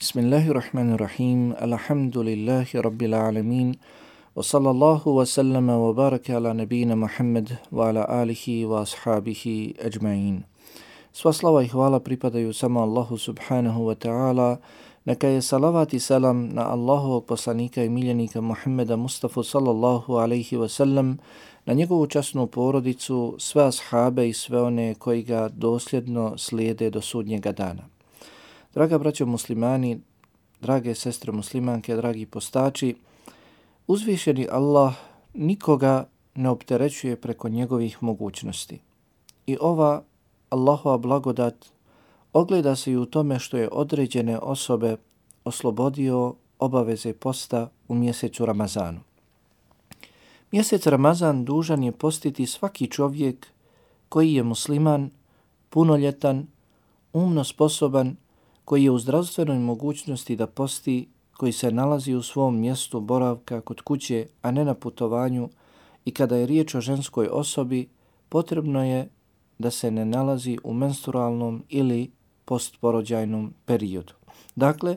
Bismillahirrahmanirrahim. Alhamdulillahi rabbil alamin. Wa sallallahu wa sallama wa baraka ala nabina Muhammad wa ala alihi wa ashabihi ajma'in. Sva slava i hvala pripadaju samo Allahu subhanahu wa ta'ala. Neka je salavat i selam na Allahovog poslanika i miljenika Muhammeda Mustafa sallallahu alaihi wa sallam, na njegovu časnu porodicu, sve ashabe i sve one koji ga dosljedno slijede do sudnjega dana. Draga braćo muslimani, drage sestre muslimanke, dragi postači, uzvišeni Allah nikoga ne opterećuje preko njegovih mogućnosti. I ova Allahova blagodat ogleda se i u tome što je određene osobe oslobodio obaveze posta u mjesecu Ramazanu. Mjesec Ramazan dužan je postiti svaki čovjek koji je musliman, punoljetan, umno sposoban, koji je u zdravstvenoj mogućnosti da posti, koji se nalazi u svom mjestu boravka kod kuće, a ne na putovanju, i kada je riječ o ženskoj osobi, potrebno je da se ne nalazi u menstrualnom ili postporođajnom periodu. Dakle,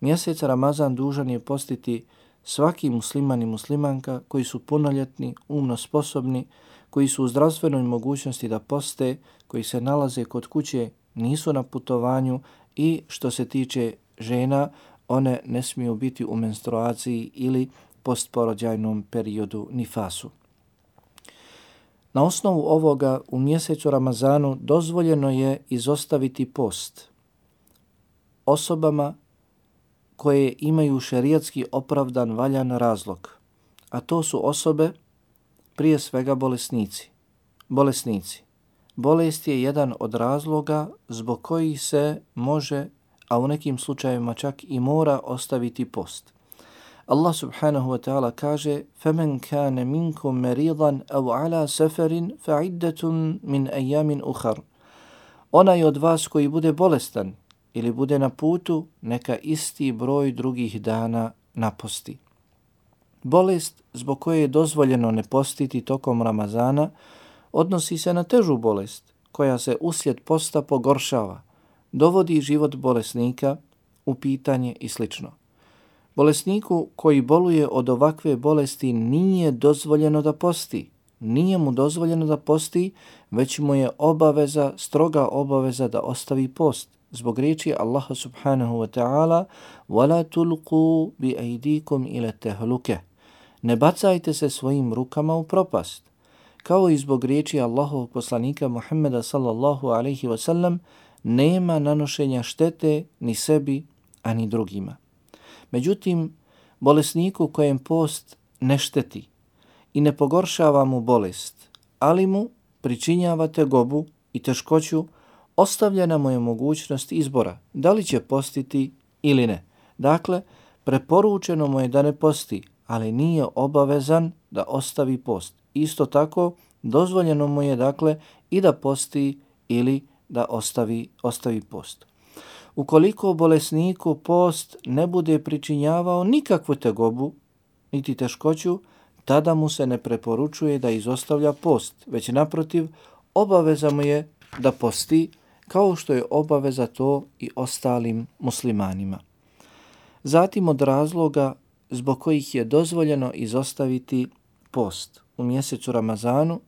mjesec Ramazan dužan je postiti svaki musliman i muslimanka koji su punoljetni, umno sposobni, koji su u zdravstvenoj mogućnosti da poste, koji se nalaze kod kuće, nisu na putovanju i što se tiče žena, one ne smiju biti u menstruaciji ili postporođajnom periodu nifasu. Na osnovu ovoga u mjesecu Ramazanu dozvoljeno je izostaviti post osobama koje imaju šerijatski opravdan valjan razlog, a to su osobe prije svega bolesnici. Bolesnici Bolest je jedan od razloga zbog koji se može, a u nekim slučajevima čak i mora ostaviti post. Allah subhanahu wa ta'ala kaže فَمَنْ كَانَ مِنْكُمْ مَرِيضًا أَوْ عَلَى سَفَرٍ فَعِدَّةٌ مِنْ أَيَّامٍ أُخَرٍ Onaj od vas koji bude bolestan ili bude na putu, neka isti broj drugih dana naposti. Bolest zbog koje je dozvoljeno ne postiti tokom Ramazana odnosi se na težu bolest koja se uslijed posta pogoršava, dovodi život bolesnika u pitanje i slično. Bolesniku koji boluje od ovakve bolesti nije dozvoljeno da posti. Nije mu dozvoljeno da posti, već mu je obaveza, stroga obaveza da ostavi post. Zbog riječi Allaha subhanahu wa ta'ala وَلَا تُلْقُوا بِأَيْدِيكُمْ إِلَى تَهْلُكَ Ne bacajte se svojim rukama u propast kao i zbog riječi Allahovog poslanika Muhammeda sallallahu alaihi wasallam, nema nanošenja štete ni sebi, ani drugima. Međutim, bolesniku kojem post ne šteti i ne pogoršava mu bolest, ali mu pričinjava tegobu i teškoću, ostavljena mu je mogućnost izbora da li će postiti ili ne. Dakle, preporučeno mu je da ne posti, ali nije obavezan da ostavi post isto tako dozvoljeno mu je dakle i da posti ili da ostavi, ostavi post. Ukoliko bolesniku post ne bude pričinjavao nikakvu tegobu, niti teškoću, tada mu se ne preporučuje da izostavlja post, već naprotiv, obaveza mu je da posti, kao što je obaveza to i ostalim muslimanima. Zatim od razloga zbog kojih je dozvoljeno izostaviti post u mjesecu Ramazanu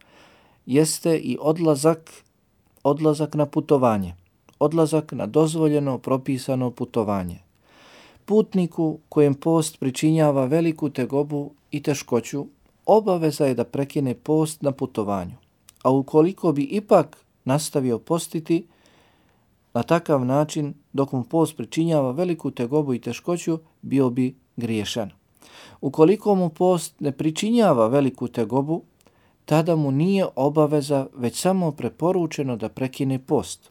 jeste i odlazak, odlazak na putovanje, odlazak na dozvoljeno propisano putovanje. Putniku kojem post pričinjava veliku tegobu i teškoću, obaveza je da prekine post na putovanju. A ukoliko bi ipak nastavio postiti, na takav način, dok mu post pričinjava veliku tegobu i teškoću, bio bi griješan. Ukoliko mu post ne pričinjava veliku tegobu, tada mu nije obaveza već samo preporučeno da prekine post.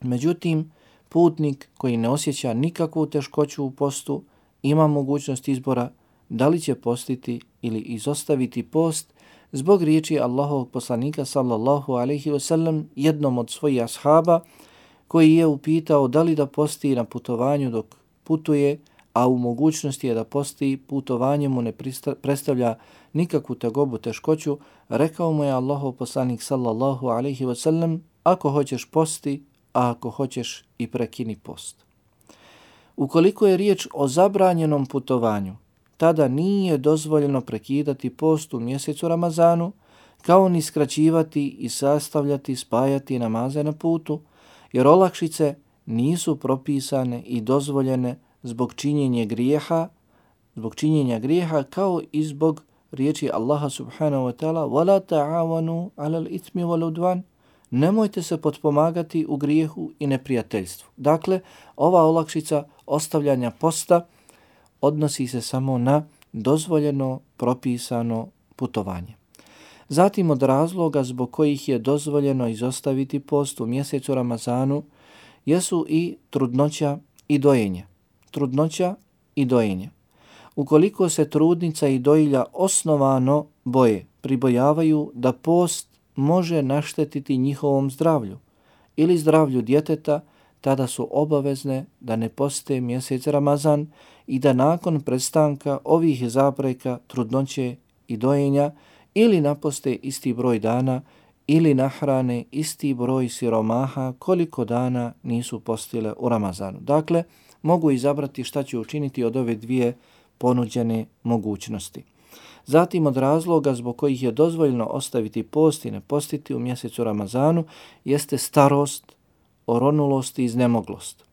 Međutim, putnik koji ne osjeća nikakvu teškoću u postu ima mogućnost izbora da li će postiti ili izostaviti post zbog riječi Allahovog poslanika sallallahu alaihi wasallam jednom od svojih ashaba koji je upitao da li da posti na putovanju dok putuje, a u mogućnosti je da posti putovanje mu ne predstavlja nikakvu tegobu teškoću, rekao mu je Allahov poslanik sallallahu alaihi wasallam, ako hoćeš posti, a ako hoćeš i prekini post. Ukoliko je riječ o zabranjenom putovanju, tada nije dozvoljeno prekidati post u mjesecu Ramazanu, kao ni skraćivati i sastavljati, spajati namaze na putu, jer olakšice nisu propisane i dozvoljene zbog činjenja grijeha, zbog činjenja grijeha kao i zbog riječi Allaha subhanahu wa ta'ala وَلَا تَعَوَنُوا عَلَى الْإِثْمِ وَلُدْوَانِ Nemojte se potpomagati u grijehu i neprijateljstvu. Dakle, ova olakšica ostavljanja posta odnosi se samo na dozvoljeno propisano putovanje. Zatim od razloga zbog kojih je dozvoljeno izostaviti post u mjesecu Ramazanu jesu i trudnoća i dojenje. Trudnoća i dojenje. Ukoliko se trudnica i dojilja osnovano boje, pribojavaju da post može naštetiti njihovom zdravlju ili zdravlju djeteta, tada su obavezne da ne poste mjesec Ramazan i da nakon prestanka ovih zapreka trudnoće i dojenja ili naposte isti broj dana ili nahrane isti broj siromaha koliko dana nisu postile u Ramazanu. Dakle, mogu izabrati šta će učiniti od ove dvije ponuđene mogućnosti. Zatim od razloga zbog kojih je dozvoljeno ostaviti post i ne postiti u mjesecu Ramazanu jeste starost, oronulost i iznemoglost.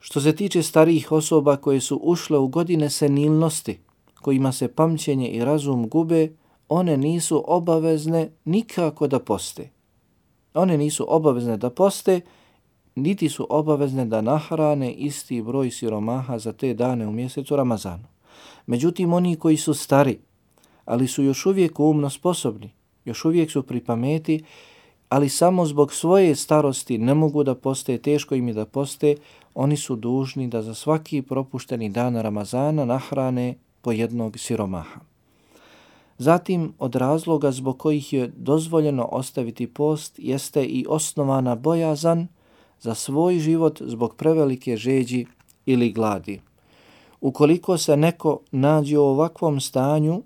Što se tiče starijih osoba koje su ušle u godine senilnosti, kojima se pamćenje i razum gube, one nisu obavezne nikako da poste. One nisu obavezne da poste, niti su obavezne da nahrane isti broj siromaha za te dane u mjesecu Ramazanu. Međutim, oni koji su stari, ali su još uvijek umno sposobni, još uvijek su pri pameti, ali samo zbog svoje starosti ne mogu da poste, teško im je da poste, oni su dužni da za svaki propušteni dan Ramazana nahrane po jednog siromaha. Zatim, od razloga zbog kojih je dozvoljeno ostaviti post, jeste i osnovana bojazan za svoj život zbog prevelike žeđi ili gladi. Ukoliko se neko nađe u ovakvom stanju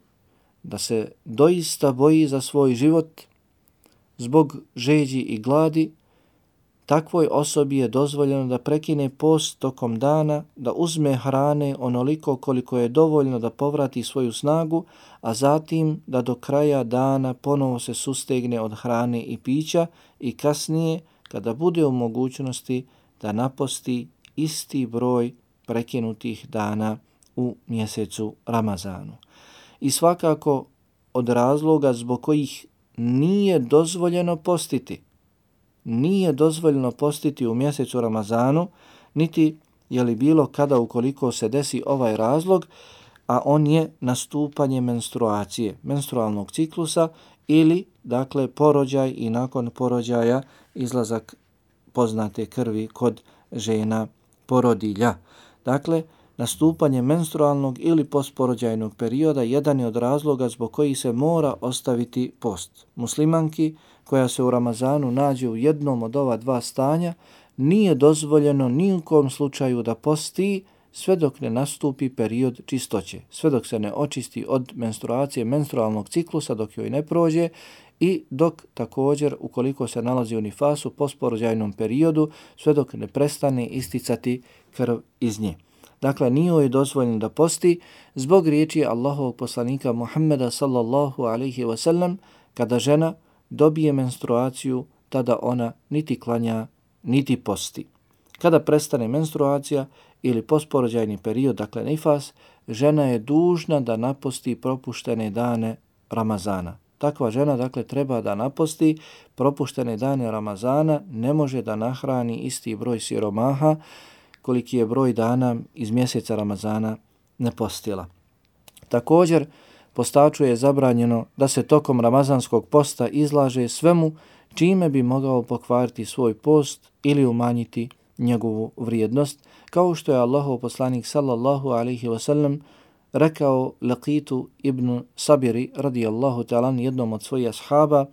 da se doista boji za svoj život zbog žeđi i gladi, takvoj osobi je dozvoljeno da prekine post tokom dana, da uzme hrane onoliko koliko je dovoljno da povrati svoju snagu, a zatim da do kraja dana ponovo se sustegne od hrane i pića i kasnije, kada bude u mogućnosti, da naposti isti broj prekinutih dana u mjesecu Ramazanu. I svakako od razloga zbog kojih nije dozvoljeno postiti, nije dozvoljeno postiti u mjesecu Ramazanu, niti je li bilo kada ukoliko se desi ovaj razlog, a on je nastupanje menstruacije, menstrualnog ciklusa ili dakle porođaj i nakon porođaja izlazak poznate krvi kod žena porodilja. Dakle, nastupanje menstrualnog ili postporođajnog perioda jedan je od razloga zbog koji se mora ostaviti post. Muslimanki koja se u Ramazanu nađe u jednom od ova dva stanja nije dozvoljeno ni slučaju da posti sve dok ne nastupi period čistoće, sve dok se ne očisti od menstruacije menstrualnog ciklusa dok joj ne prođe i dok također ukoliko se nalazi u nifasu postporođajnom periodu sve dok ne prestane isticati krv iz nje. Dakle, nije joj dozvoljeno da posti zbog riječi Allahovog poslanika Muhammeda sallallahu alaihi wa sallam kada žena dobije menstruaciju, tada ona niti klanja, niti posti. Kada prestane menstruacija ili posporođajni period, dakle nifas, žena je dužna da naposti propuštene dane Ramazana. Takva žena, dakle, treba da naposti propuštene dane Ramazana, ne može da nahrani isti broj siromaha, koliki je broj dana iz mjeseca Ramazana ne postila. Također, postaču je zabranjeno da se tokom ramazanskog posta izlaže svemu čime bi mogao pokvariti svoj post ili umanjiti njegovu vrijednost, kao što je Allahov poslanik sallallahu alaihi wasallam rekao Laqitu ibn Sabiri radijallahu ta'ala jednom od svojih ashaba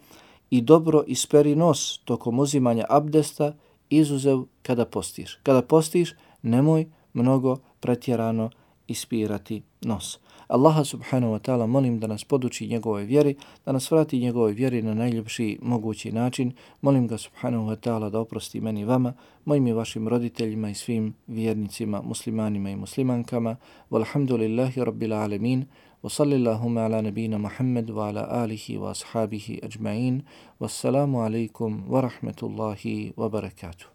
i dobro isperi nos tokom uzimanja abdesta izuzev kada postiš. Kada postiš, nemoj mnogo pretjerano ispirati nos. Allaha subhanahu wa ta'ala molim da nas poduči njegove vjeri, da nas vrati njegove vjeri na najljepši mogući način. Molim ga subhanahu wa ta'ala da oprosti meni vama, mojim i vašim roditeljima i svim vjernicima, muslimanima i muslimankama. Walhamdulillahi rabbil alemin. وصلى اللهم على نبينا محمد وعلى آله وأصحابه أجمعين والسلام عليكم ورحمة الله وبركاته